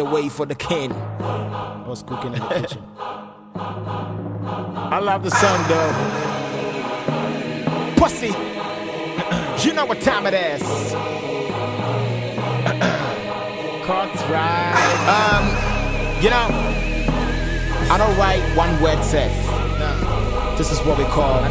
the way for the king. I was cooking in the kitchen. I love the song though. Pussy, you know what time it is. Cut right. Um, you know, I don't write one word set. This is what we call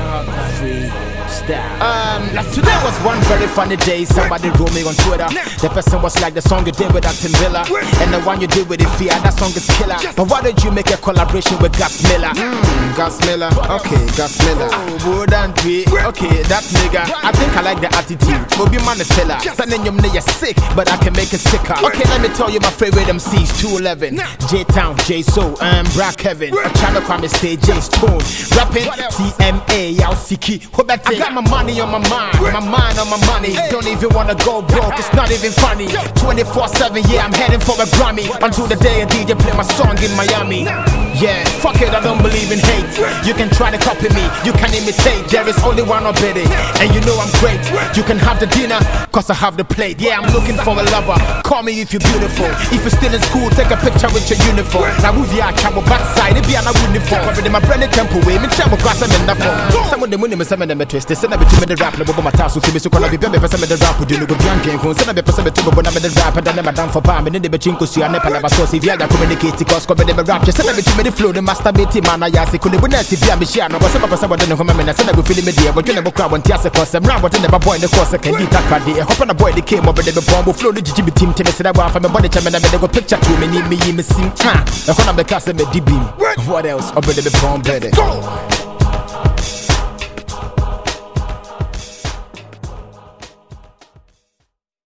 free style. Um, today was one very funny day. Somebody wrote me on Twitter. The person was like the song you did with Acton Villa, and the one you did with Ifia. That song is killer. But why did you make a collaboration with Gus Miller? Mm, Gus Miller. Okay, Gus Miller. Oh, wouldn't be okay. That nigga. I think I like the attitude. Moby man is fella. Sending your nigga sick, but I can make it sicker. Okay, let me tell you my favorite MCs. 211, J Town, J So, um, Black Kevin, a channel crime stage, J Stone, rapping TMA, Yao Siki. I got my money on my mind, my mind on my money. Don't even wanna go broke, it's not even funny. 24 7, yeah, I'm heading for a Grammy. Until the day a DJ play my song in Miami. Yeah, fuck it, I don't believe in hate. You can try to copy me, you can imitate. There is only one ability, and you know I'm great. You can have the dinner, cause I have the plate. Yeah, I'm looking for a lover. Call me if you're beautiful. If you're still in school, take a picture with your uniform. Now move your camera backside, it be an uniform. Already my brand temple way, me trouble grass and the phone. Some of the money, some of them are twisted. Send a to me the rap, no bubble my tassel, to me so call me, be person with the rap, do you go drunk and send a bit person to go, but I'm the rap, and then I'm down for palm, and then the chinko, see, I never never saw, if you communicate, cause come in the rap, just send a bit to me the flow, the masturbate, man, I ask, could it be be a machine, or some person with the home, and I send a bit feeling me there, but you never crowd when Tiasa cause I'm round, but never boy in the course, I can eat that card, I hope on a boy, they came over the bomb, flow the GGB team, to me, say that one from my body, chairman, I go picture to me, need me, me, sing, ah, I want to be casting me. What else? The bomb, better.